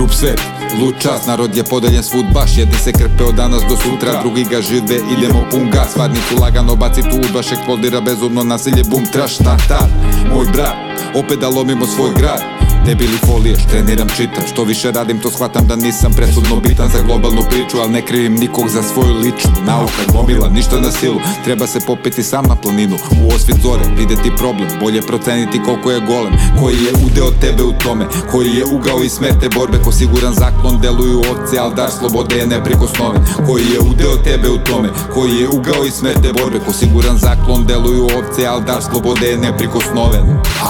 Grup svet, lud čas, narod je podeljen svud baš Jedni se krpe od danas do sutra, drugi ga žive, idemo pun gas Varnicu lagano baci tu udbaš, eksplodira bezumno nasilje, bum, traš, ta, ta. Moj brat, opet da lomimo svoj grad Debili folije, treniram, čitam. Što više radim to shvatam da nisam presudno bitan za globalnu priču Al ne krivim nikog za svoju ličnu Nauka gomila, ništa na silu. Treba se popiti sam na planinu. U osvit zore, videti problem. Bolje proceniti koliko je golem. Koji je udeo tebe u tome? Koji je ugao i smerte borbe? Ko siguran zaklon deluju ovce Al dar slobode je neprikosnoven. Koji je udeo tebe u tome? Koji je ugao i smerte borbe? Ko siguran zaklon deluju ovce Al dar slobode je neprikosnoven.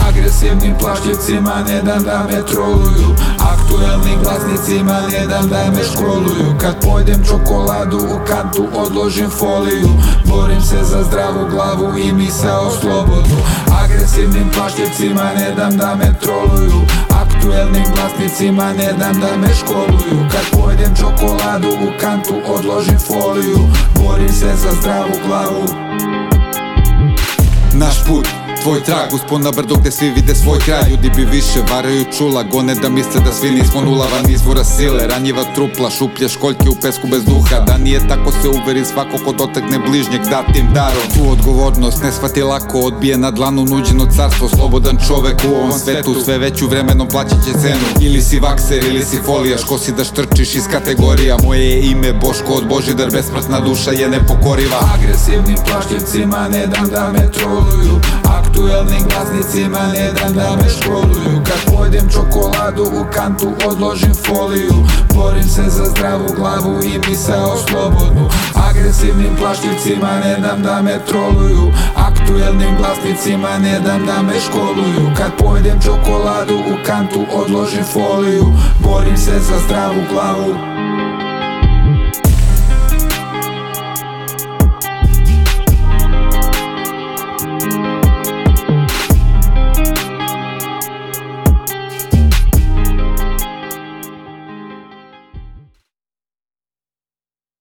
Agresivnim plašljivcima ne dam da me troluju. Aktuelnim glasnicima ne dam da me školuju. Kad pojdem čokoladu u kantu odložim foliju. Borim se za zdravu glavu i misao slobodnu Agresivnim plašljivcima ne dam da me troluju. Aktuelnim glasnicima ne dam da me školuju. Kad pojdem čokoladu u kantu odložim foliju. Borim se za zdravu glavu. Naš put, tvoj trag Uspon na brdo gde svi vide svoj kraj. Ljudi bi više varaju čula Gone da misle da svi nismo nula van izvora sile. Ranjiva trupla, šuplje školjke u pesku bez duha. Da nije tako se uveri svako ko dotakne bližnjeg datim darom. Tu odgovornost ne shvati lako Odbije na dlanu nuđeno carstvo. Slobodan čovek u ovom svetu Sve veću vremenom plaćat će cenu. Ili si vakser ili si folijaš Ko si da štrčiš iz kategorija. Moje je ime Boško od Božidar Besmrtna duša je nepokoriva. Agresivnim plašljivcima ne dam da me troluju Aktuelnim glasnicima ne dam da me školuju. Kad pojdem čokoladu u kantu odložim foliju. Borim se za zdravu glavu i misao slobodnu. Agresivnim plašljivcima ne dam da me troluju. Aktuelnim glasnicima ne dam da me školuju. Kad pojdem čokoladu u kantu odložim foliju. Borim se za zdravu glavu